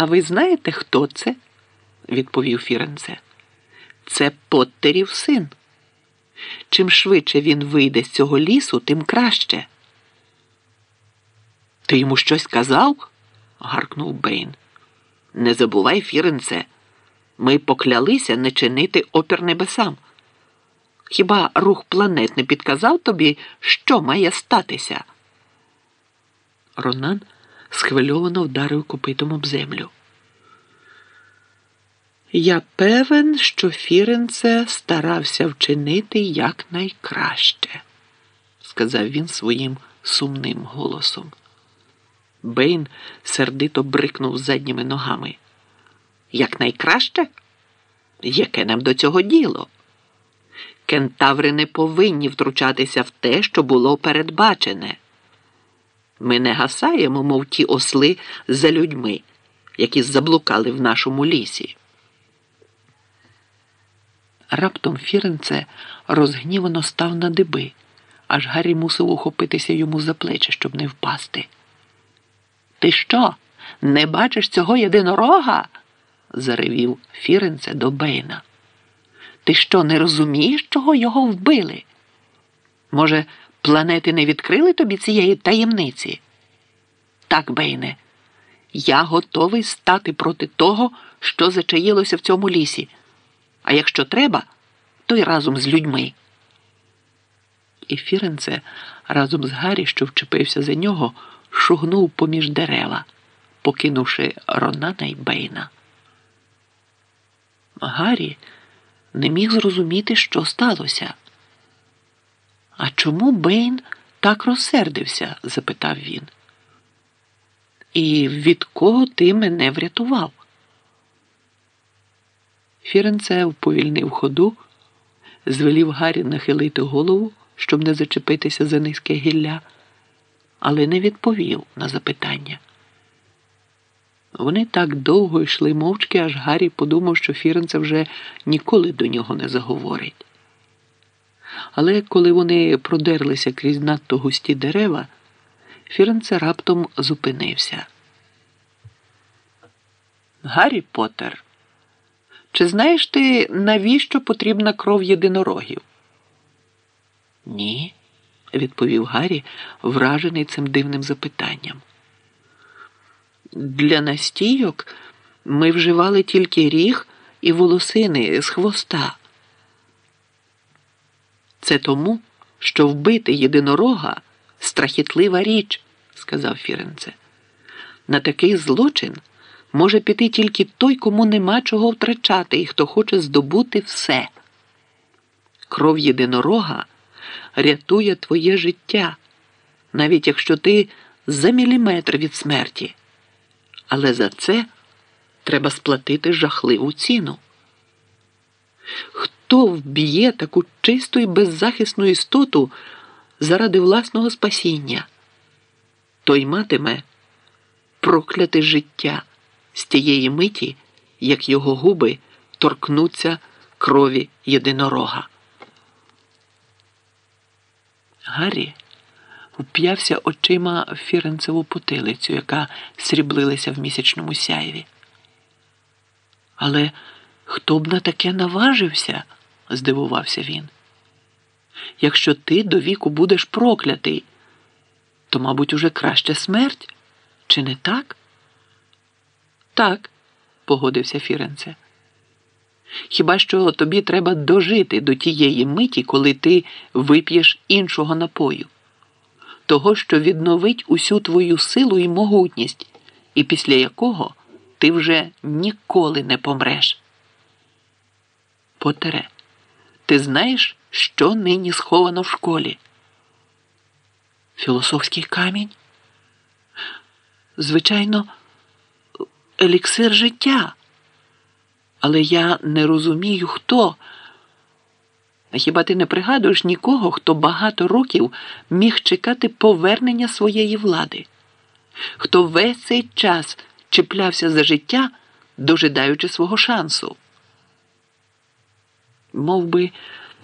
А ви знаєте, хто це? відповів Фіренце. Це Поттерів син. Чим швидше він вийде з цього лісу, тим краще. Ти йому щось казав? гаркнув Бейн. Не забувай, Фіренце, ми поклялися не чинити опір небесам. Хіба рух планет не підказав тобі, що має статися? Ронан схвильовано вдарив копитом об землю. Я певен, що Фіренце старався вчинити якнайкраще, сказав він своїм сумним голосом. Бейн сердито брикнув задніми ногами. Якнайкраще? Яке нам до цього діло? Кентаври не повинні втручатися в те, що було передбачене. Ми не гасаємо, мов ті осли за людьми, які заблукали в нашому лісі. Раптом Фіренце розгнівано став на диби, аж Гаррі мусив ухопитися йому за плечі, щоб не впасти. Ти що, не бачиш цього єдинорога? заревів Фіренце до Бейна. Ти що, не розумієш, чого його вбили? Може, планети не відкрили тобі цієї таємниці? Так, Бейне, я готовий стати проти того, що зачаїлося в цьому лісі. А якщо треба, то й разом з людьми. І Фіренце разом з Гаррі, що вчепився за нього, шугнув поміж дерева, покинувши Ронана й Бейна. Гаррі не міг зрозуміти, що сталося. А чому Бейн так розсердився? запитав він. І від кого ти мене врятував? Фіренце вповільнив ходу, звелів Гаррі нахилити голову, щоб не зачепитися за низьке гілля, але не відповів на запитання. Вони так довго йшли мовчки, аж Гаррі подумав, що Фіренце вже ніколи до нього не заговорить. Але коли вони продерлися крізь надто густі дерева, Фіренце раптом зупинився. Гаррі Поттер, чи знаєш ти, навіщо потрібна кров єдинорогів? Ні, відповів Гаррі, вражений цим дивним запитанням. Для настійок ми вживали тільки ріг і волосини з хвоста. Це тому, що вбити єдинорога страхітлива річ, сказав Фіренце. На такий злочин може піти тільки той, кому нема чого втрачати і хто хоче здобути все. Кров єдинорога рятує твоє життя, навіть якщо ти за міліметр від смерті. Але за це треба сплатити жахливу ціну. Хто вб'є таку чисту і беззахисну істоту заради власного спасіння? Той матиме прокляте життя з тієї миті, як його губи торкнуться крові єдинорога. Гаррі вп'явся очима в фіренцеву потилицю, яка сріблилася в місячному сяйві. Але хто б на таке наважився? Здивувався він. Якщо ти до віку будеш проклятий, то, мабуть, уже краща смерть, чи не так? Так, погодився Фіренце. Хіба що тобі треба дожити до тієї миті, коли ти вип'єш іншого напою, того, що відновить усю твою силу і могутність, і після якого ти вже ніколи не помреш. Потере, ти знаєш, що нині сховано в школі? Філософський камінь? Звичайно, еліксир життя. Але я не розумію, хто. Хіба ти не пригадуєш нікого, хто багато років міг чекати повернення своєї влади, хто весь цей час чіплявся за життя, дожидаючи свого шансу? Мов би,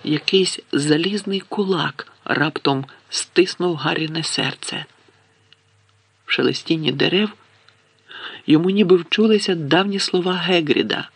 якийсь залізний кулак раптом стиснув Гарріне серце. В шелестінні дерев Йому ніби вчулися давні слова Гегріда.